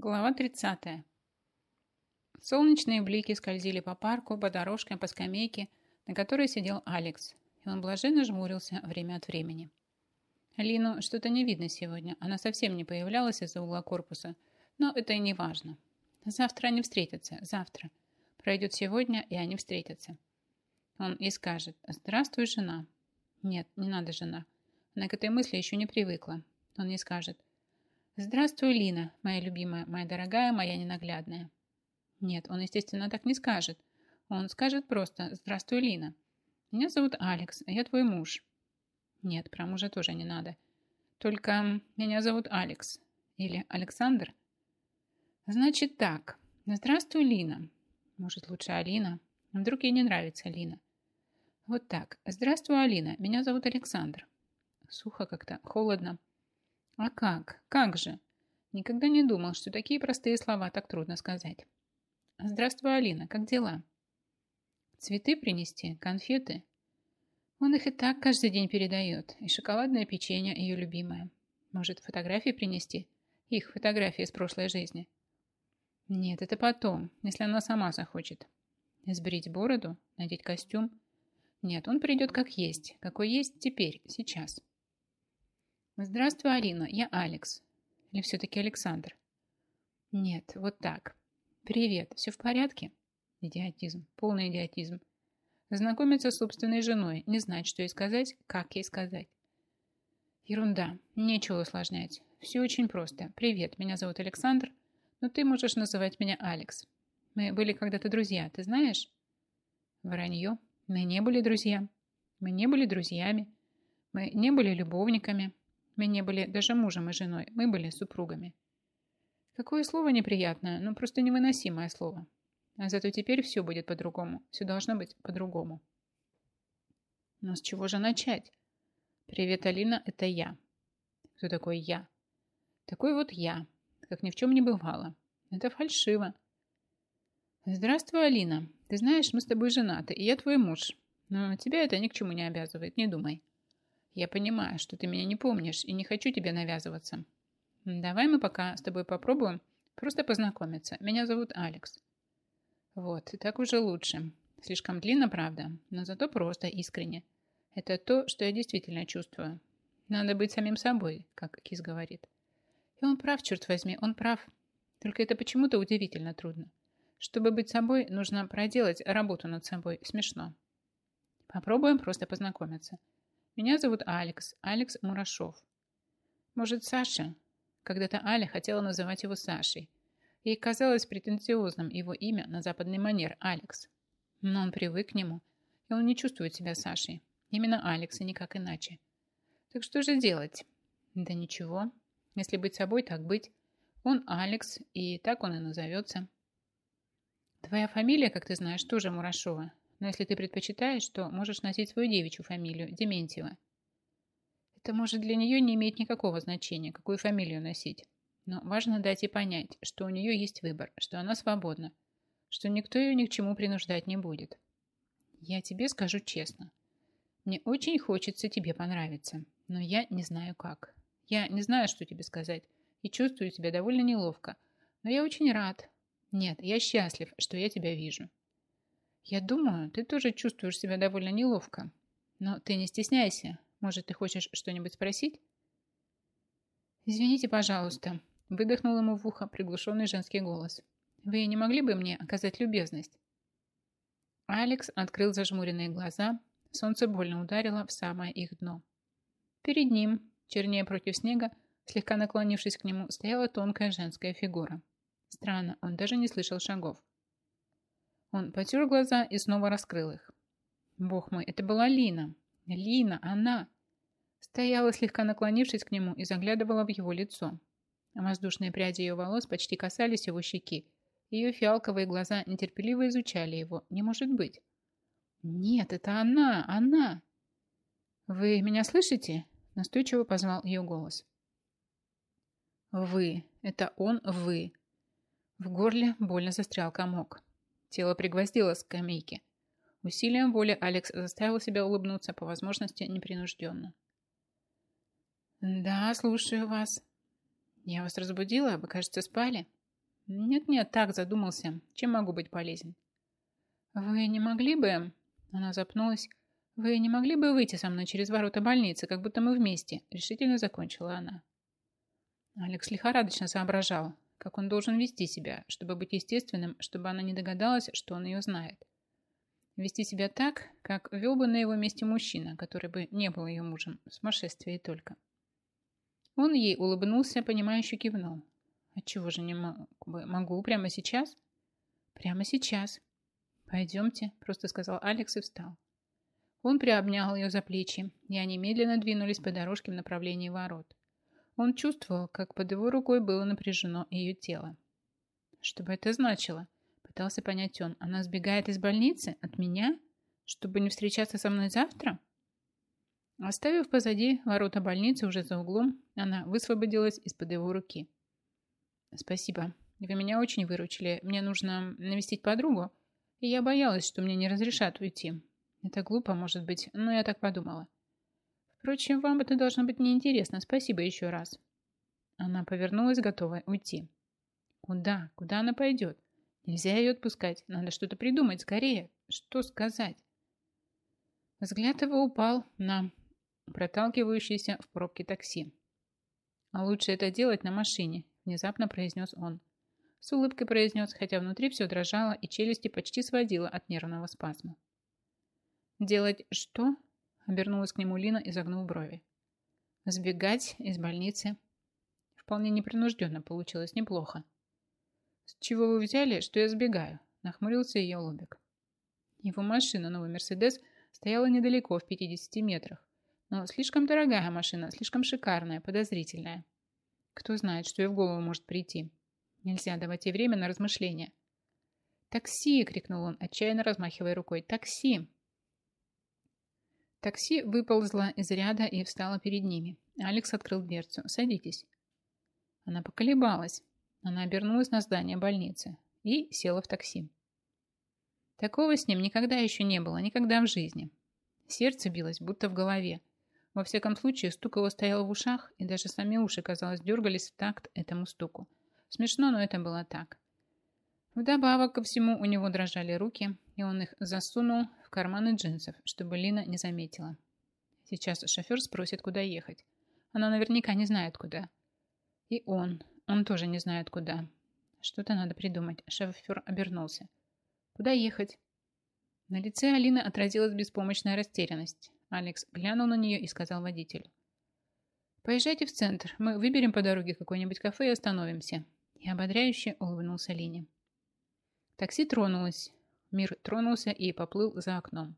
Глава 30. Солнечные блики скользили по парку, по дорожкам, по скамейке, на которой сидел Алекс, и он блаженно жмурился время от времени. Лину что-то не видно сегодня, она совсем не появлялась из-за угла корпуса, но это и не важно. Завтра они встретятся, завтра. Пройдет сегодня, и они встретятся. Он и скажет «Здравствуй, жена». Нет, не надо жена. Она к этой мысли еще не привыкла. Он не скажет «Здравствуй, Лина, моя любимая, моя дорогая, моя ненаглядная». Нет, он, естественно, так не скажет. Он скажет просто «Здравствуй, Лина. Меня зовут Алекс, а я твой муж». Нет, про мужа тоже не надо. Только меня зовут Алекс. Или Александр. Значит так. Здравствуй, Лина. Может, лучше Алина? Вдруг ей не нравится Лина. Вот так. Здравствуй, Алина. Меня зовут Александр. Сухо как-то, холодно. А как? Как же? Никогда не думал, что такие простые слова так трудно сказать. Здравствуй, Алина, как дела? Цветы принести, конфеты? Он их и так каждый день передает. И шоколадное печенье ее любимое. Может, фотографии принести? Их фотографии из прошлой жизни. Нет, это потом, если она сама захочет. Сбрить бороду, надеть костюм. Нет, он придет как есть, какой есть теперь, сейчас. «Здравствуй, Алина, я Алекс». Или все-таки Александр? Нет, вот так. «Привет, все в порядке?» Идиотизм, полный идиотизм. Знакомиться с собственной женой, не знать, что ей сказать, как ей сказать. Ерунда, нечего усложнять. Все очень просто. Привет, меня зовут Александр, но ты можешь называть меня Алекс. Мы были когда-то друзья, ты знаешь? Вранье. Мы не были друзья. Мы не были друзьями. Мы не были любовниками. Мы не были даже мужем и женой, мы были супругами. Какое слово неприятное, но просто невыносимое слово. А зато теперь все будет по-другому. Все должно быть по-другому. Но с чего же начать? Привет, Алина, это я. Кто такой я? Такой вот я, как ни в чем не бывало. Это фальшиво. Здравствуй, Алина. Ты знаешь, мы с тобой женаты, и я твой муж. Но тебя это ни к чему не обязывает, не думай. Я понимаю, что ты меня не помнишь и не хочу тебе навязываться. Давай мы пока с тобой попробуем просто познакомиться. Меня зовут Алекс. Вот, так уже лучше. Слишком длинно, правда, но зато просто искренне. Это то, что я действительно чувствую. Надо быть самим собой, как Кис говорит. И он прав, черт возьми, он прав. Только это почему-то удивительно трудно. Чтобы быть собой, нужно проделать работу над собой. Смешно. Попробуем просто познакомиться. Меня зовут Алекс, Алекс Мурашов. Может, Саша? Когда-то Аля хотела называть его Сашей. Ей казалось претенциозным его имя на западный манер Алекс. Но он привык к нему, и он не чувствует себя Сашей. Именно Алекс и никак иначе. Так что же делать? Да ничего. Если быть собой, так быть. Он Алекс, и так он и назовется. Твоя фамилия, как ты знаешь, тоже Мурашова. Но если ты предпочитаешь, то можешь носить свою девичью фамилию, Дементьева. Это может для нее не иметь никакого значения, какую фамилию носить. Но важно дать ей понять, что у нее есть выбор, что она свободна, что никто ее ни к чему принуждать не будет. Я тебе скажу честно. Мне очень хочется тебе понравиться, но я не знаю как. Я не знаю, что тебе сказать, и чувствую себя довольно неловко, но я очень рад. Нет, я счастлив, что я тебя вижу. Я думаю, ты тоже чувствуешь себя довольно неловко. Но ты не стесняйся. Может, ты хочешь что-нибудь спросить? Извините, пожалуйста. Выдохнул ему в ухо приглушенный женский голос. Вы не могли бы мне оказать любезность? Алекс открыл зажмуренные глаза. Солнце больно ударило в самое их дно. Перед ним, чернее против снега, слегка наклонившись к нему, стояла тонкая женская фигура. Странно, он даже не слышал шагов. Он потер глаза и снова раскрыл их. Бог мой, это была Лина. Лина, она. Стояла, слегка наклонившись к нему, и заглядывала в его лицо. Воздушные пряди ее волос почти касались его щеки. Ее фиалковые глаза нетерпеливо изучали его. Не может быть. Нет, это она, она. Вы меня слышите? Настойчиво позвал ее голос. Вы. Это он, вы. В горле больно застрял комок. Тело пригвоздило к скамейке. Усилием воли Алекс заставил себя улыбнуться, по возможности непринужденно. «Да, слушаю вас. Я вас разбудила, вы, кажется, спали?» Нет-нет, так задумался. Чем могу быть полезен? Вы не могли бы... Она запнулась. Вы не могли бы выйти со мной через ворота больницы, как будто мы вместе? Решительно закончила она. Алекс лихорадочно соображал, как он должен вести себя, чтобы быть естественным, чтобы она не догадалась, что он ее знает. Вести себя так, как вел бы на его месте мужчина, который бы не был ее мужем, в сумасшествии только. Он ей улыбнулся, понимающе кивнул. Отчего же не? Могу прямо сейчас? Прямо сейчас. Пойдемте, просто сказал Алекс и встал. Он приобнял ее за плечи, и они медленно двинулись по дорожке в направлении ворот. Он чувствовал, как под его рукой было напряжено ее тело. Что бы это значило? Пытался понять он. Она сбегает из больницы? От меня? Чтобы не встречаться со мной завтра? Оставив позади ворота больницы уже за углом, она высвободилась из-под его руки. «Спасибо. Вы меня очень выручили. Мне нужно навестить подругу, и я боялась, что мне не разрешат уйти. Это глупо, может быть, но я так подумала. Впрочем, вам это должно быть неинтересно. Спасибо еще раз». Она повернулась, готовая уйти. «Куда? Куда она пойдет? Нельзя ее отпускать. Надо что-то придумать скорее. Что сказать? Взгляд его упал на проталкивающийся в пробке такси. А лучше это делать на машине, внезапно произнес он. С улыбкой произнес, хотя внутри все дрожало и челюсти почти сводило от нервного спазма. «Делать что?» – обернулась к нему Лина, изогнув брови. «Сбегать из больницы». Вполне непринужденно получилось неплохо. «С чего вы взяли, что я сбегаю?» – нахмурился ее лобик. Его машина, новый «Мерседес», стояла недалеко, в 50 метрах. Но слишком дорогая машина, слишком шикарная, подозрительная. Кто знает, что ей в голову может прийти. Нельзя давать ей время на размышления. «Такси!» – крикнул он, отчаянно размахивая рукой. «Такси!» Такси выползло из ряда и встало перед ними. Алекс открыл дверцу. «Садитесь». Она поколебалась. Она обернулась на здание больницы и села в такси. Такого с ним никогда еще не было, никогда в жизни. Сердце билось, будто в голове. Во всяком случае, стук его стоял в ушах, и даже сами уши, казалось, дергались в такт этому стуку. Смешно, но это было так. Вдобавок ко всему у него дрожали руки, и он их засунул в карманы джинсов, чтобы Лина не заметила. Сейчас шофер спросит, куда ехать. Она наверняка не знает, куда. И он, он тоже не знает, куда. Что-то надо придумать. Шофер обернулся. Куда ехать? На лице Алины отразилась беспомощная растерянность. Алекс глянул на нее и сказал водителю. «Поезжайте в центр. Мы выберем по дороге какое-нибудь кафе и остановимся». И ободряюще улыбнулся Лине. Такси тронулось. Мир тронулся и поплыл за окном.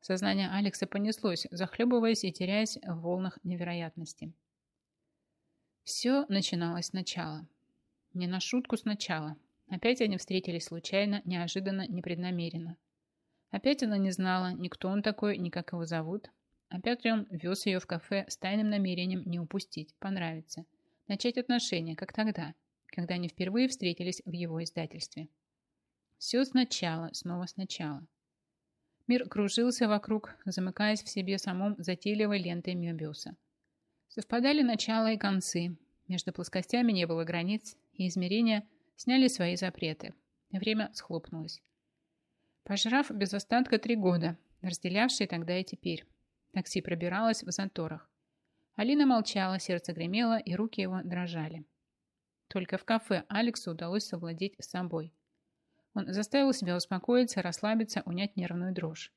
Сознание Алекса понеслось, захлебываясь и теряясь в волнах невероятности. Все начиналось сначала. Не на шутку сначала. Опять они встретились случайно, неожиданно, непреднамеренно. Опять она не знала, ни кто он такой, ни как его зовут. Опять он вез ее в кафе с тайным намерением не упустить, понравиться. Начать отношения, как тогда, когда они впервые встретились в его издательстве. Все сначала, снова сначала. Мир кружился вокруг, замыкаясь в себе самом затейливой лентой Мебиуса. Совпадали начало и концы. Между плоскостями не было границ, и измерения сняли свои запреты. Время схлопнулось. Пожрав без остатка три года, разделявшие тогда и теперь. Такси пробиралось в заторах. Алина молчала, сердце гремело, и руки его дрожали. Только в кафе Алексу удалось совладеть с собой. Он заставил себя успокоиться, расслабиться, унять нервную дрожь.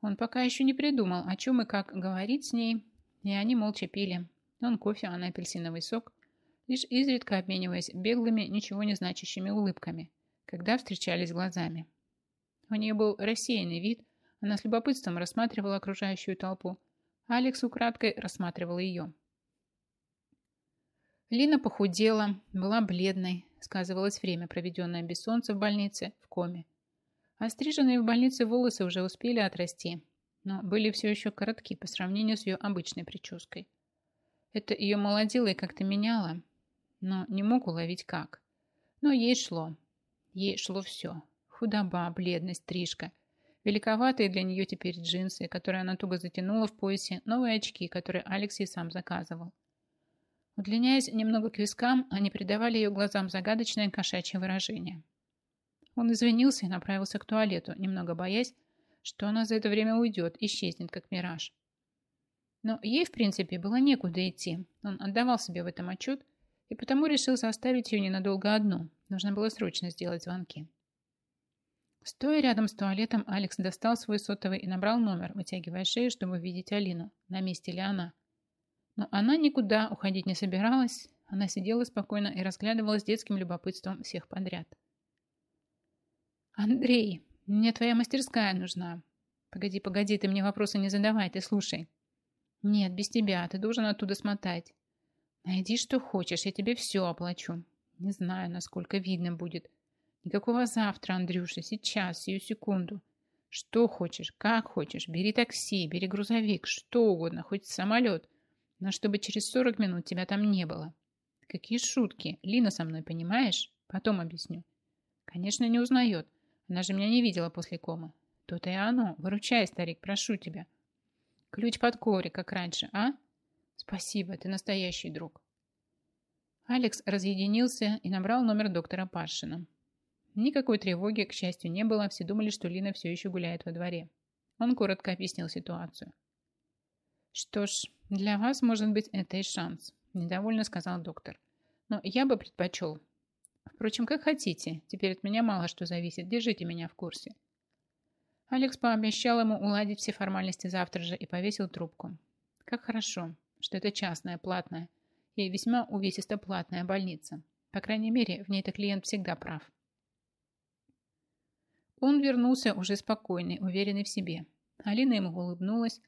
Он пока еще не придумал, о чем и как говорить с ней, и они молча пили. Он кофе, она апельсиновый сок, лишь изредка обмениваясь беглыми, ничего не значащими улыбками, когда встречались глазами. У нее был рассеянный вид, она с любопытством рассматривала окружающую толпу, а Алекс украдкой рассматривал ее. Лина похудела, была бледной, сказывалось время, проведенное без солнца в больнице, в коме. Остриженные в больнице волосы уже успели отрасти, но были все еще коротки по сравнению с ее обычной прической. Это ее молодило и как-то меняло, но не мог уловить как. Но ей шло. Ей шло все. Худоба, бледность, стрижка. Великоватые для нее теперь джинсы, которые она туго затянула в поясе, новые очки, которые Алексей сам заказывал. Удлиняясь немного к вискам, они придавали ее глазам загадочное кошачье выражение. Он извинился и направился к туалету, немного боясь, что она за это время уйдет, исчезнет, как мираж. Но ей, в принципе, было некуда идти. Он отдавал себе в этом отчет и потому решил оставить ее ненадолго одну. Нужно было срочно сделать звонки. Стоя рядом с туалетом, Алекс достал свой сотовый и набрал номер, вытягивая шею, чтобы видеть Алину, на месте ли она. Но она никуда уходить не собиралась. Она сидела спокойно и разглядывала с детским любопытством всех подряд. «Андрей, мне твоя мастерская нужна. Погоди, погоди, ты мне вопросы не задавай, ты слушай. Нет, без тебя, ты должен оттуда смотать. Найди, что хочешь, я тебе все оплачу. Не знаю, насколько видно будет. Никакого завтра, Андрюша, сейчас, сию секунду. Что хочешь, как хочешь, бери такси, бери грузовик, что угодно, хоть самолет но чтобы через 40 минут тебя там не было. Какие шутки. Лина со мной, понимаешь? Потом объясню. Конечно, не узнает. Она же меня не видела после комы. То-то и оно. Выручай, старик, прошу тебя. Ключ под коврик, как раньше, а? Спасибо, ты настоящий друг. Алекс разъединился и набрал номер доктора Паршина. Никакой тревоги, к счастью, не было. Все думали, что Лина все еще гуляет во дворе. Он коротко объяснил ситуацию. Что ж, для вас, может быть, это и шанс, недовольно сказал доктор. Но я бы предпочел. Впрочем, как хотите. Теперь от меня мало что зависит. Держите меня в курсе. Алекс пообещал ему уладить все формальности завтра же и повесил трубку. Как хорошо, что это частная, платная и весьма увесисто платная больница. По крайней мере, в ней-то клиент всегда прав. Он вернулся уже спокойный, уверенный в себе. Алина ему улыбнулась,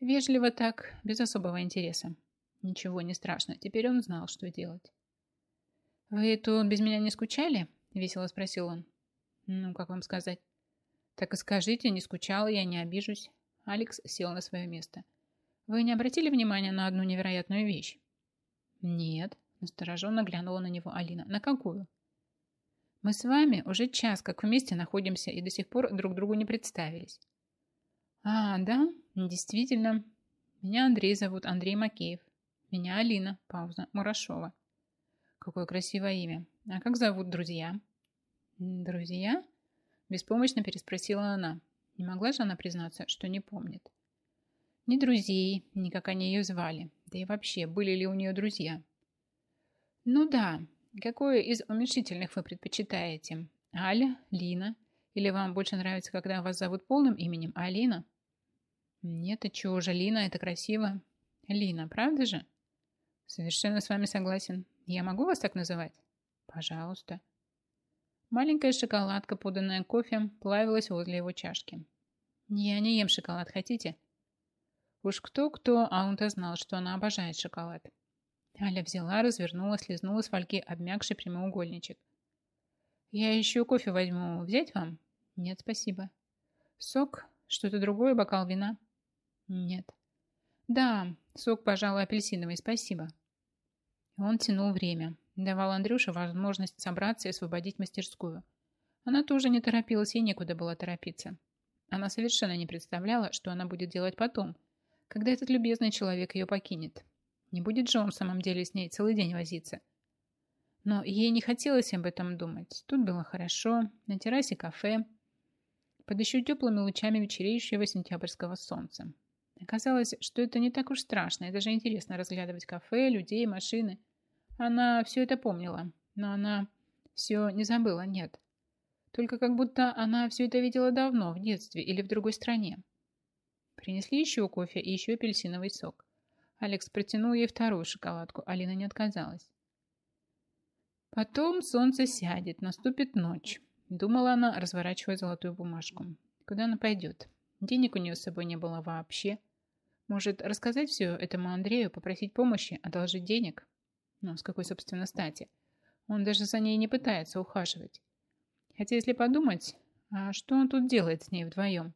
Вежливо так, без особого интереса. Ничего не страшно, теперь он знал, что делать. «Вы тут без меня не скучали?» – весело спросил он. «Ну, как вам сказать?» «Так и скажите, не скучала, я не обижусь». Алекс сел на свое место. «Вы не обратили внимания на одну невероятную вещь?» «Нет», – настороженно глянула на него Алина. «На какую?» «Мы с вами уже час как вместе находимся и до сих пор друг другу не представились». «А, да? Действительно. Меня Андрей зовут, Андрей Макеев. Меня Алина, пауза, Мурашова. Какое красивое имя. А как зовут друзья?» «Друзья?» Беспомощно переспросила она. Не могла же она признаться, что не помнит. Ни друзей, ни как они ее звали. Да и вообще, были ли у нее друзья? Ну да. Какое из уменьшительных вы предпочитаете? Аля, Лина или вам больше нравится, когда вас зовут полным именем Алина? Нет, а чего же, Лина, это красиво. Лина, правда же? Совершенно с вами согласен. Я могу вас так называть? Пожалуйста. Маленькая шоколадка, поданная кофе, плавилась возле его чашки. Я не ем шоколад, хотите? Уж кто-кто, а он-то знал, что она обожает шоколад. Аля взяла, развернула, слезнула с фольги обмякший прямоугольничек. «Я еще кофе возьму. Взять вам?» Нет, спасибо. Сок? Что-то другое? Бокал вина? Нет. Да, сок, пожалуй, апельсиновый, спасибо. Он тянул время. Давал Андрюше возможность собраться и освободить мастерскую. Она тоже не торопилась, ей некуда было торопиться. Она совершенно не представляла, что она будет делать потом, когда этот любезный человек ее покинет. Не будет же он в самом деле с ней целый день возиться. Но ей не хотелось об этом думать. Тут было хорошо, на террасе кафе, под еще теплыми лучами вечереющего сентябрьского солнца. Оказалось, что это не так уж страшно, и даже интересно разглядывать кафе, людей, машины. Она все это помнила, но она все не забыла, нет. Только как будто она все это видела давно, в детстве или в другой стране. Принесли еще кофе и еще апельсиновый сок. Алекс протянул ей вторую шоколадку, Алина не отказалась. Потом солнце сядет, наступит ночь. Думала она, разворачивая золотую бумажку. Куда она пойдет? Денег у нее с собой не было вообще. Может, рассказать все этому Андрею, попросить помощи, одолжить денег? Ну, с какой, собственно, стати? Он даже за ней не пытается ухаживать. Хотя, если подумать, а что он тут делает с ней вдвоем?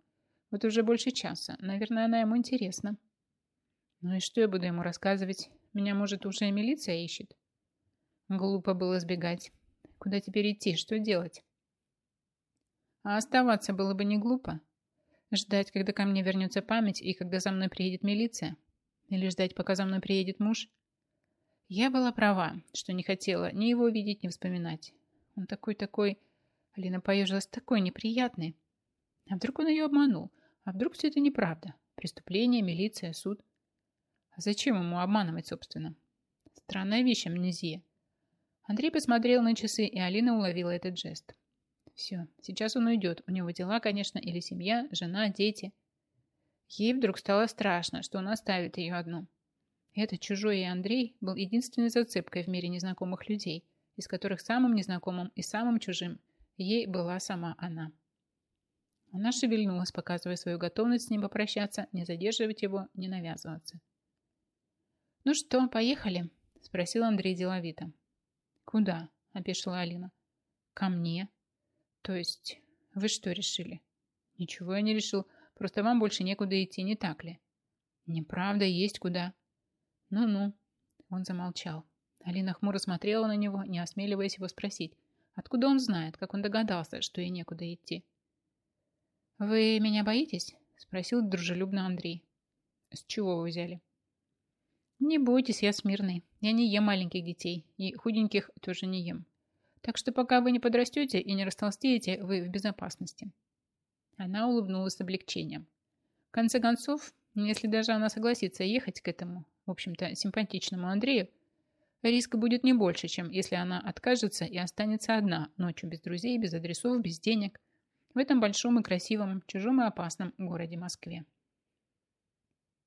Вот уже больше часа. Наверное, она ему интересна. Ну и что я буду ему рассказывать? Меня, может, уже и милиция ищет? Глупо было сбегать. Куда теперь идти? Что делать? А оставаться было бы не глупо. Ждать, когда ко мне вернется память и когда за мной приедет милиция? Или ждать, пока за мной приедет муж? Я была права, что не хотела ни его видеть, ни вспоминать. Он такой-такой... Алина поежилась такой неприятный. А вдруг он ее обманул? А вдруг все это неправда? Преступление, милиция, суд. А зачем ему обманывать, собственно? Странная вещь амнезия. Андрей посмотрел на часы, и Алина уловила этот жест. Все, сейчас он уйдет. У него дела, конечно, или семья, жена, дети. Ей вдруг стало страшно, что он оставит ее одну. Этот чужой и Андрей был единственной зацепкой в мире незнакомых людей, из которых самым незнакомым и самым чужим ей была сама она. Она шевельнулась, показывая свою готовность с ним попрощаться, не задерживать его, не навязываться. «Ну что, поехали?» – спросил Андрей деловито. «Куда?» – опешила Алина. «Ко мне». «То есть, вы что решили?» «Ничего я не решил, просто вам больше некуда идти, не так ли?» «Неправда, есть куда». «Ну-ну», – он замолчал. Алина хмуро смотрела на него, не осмеливаясь его спросить. Откуда он знает, как он догадался, что ей некуда идти? «Вы меня боитесь?» – спросил дружелюбно Андрей. «С чего вы взяли?» «Не бойтесь, я смирный. Я не ем маленьких детей, и худеньких тоже не ем. Так что пока вы не подрастете и не растолстеете, вы в безопасности». Она улыбнулась с облегчением. В конце концов, если даже она согласится ехать к этому, в общем-то, симпатичному Андрею, риск будет не больше, чем если она откажется и останется одна, ночью без друзей, без адресов, без денег – в этом большом и красивом, чужом и опасном городе Москве.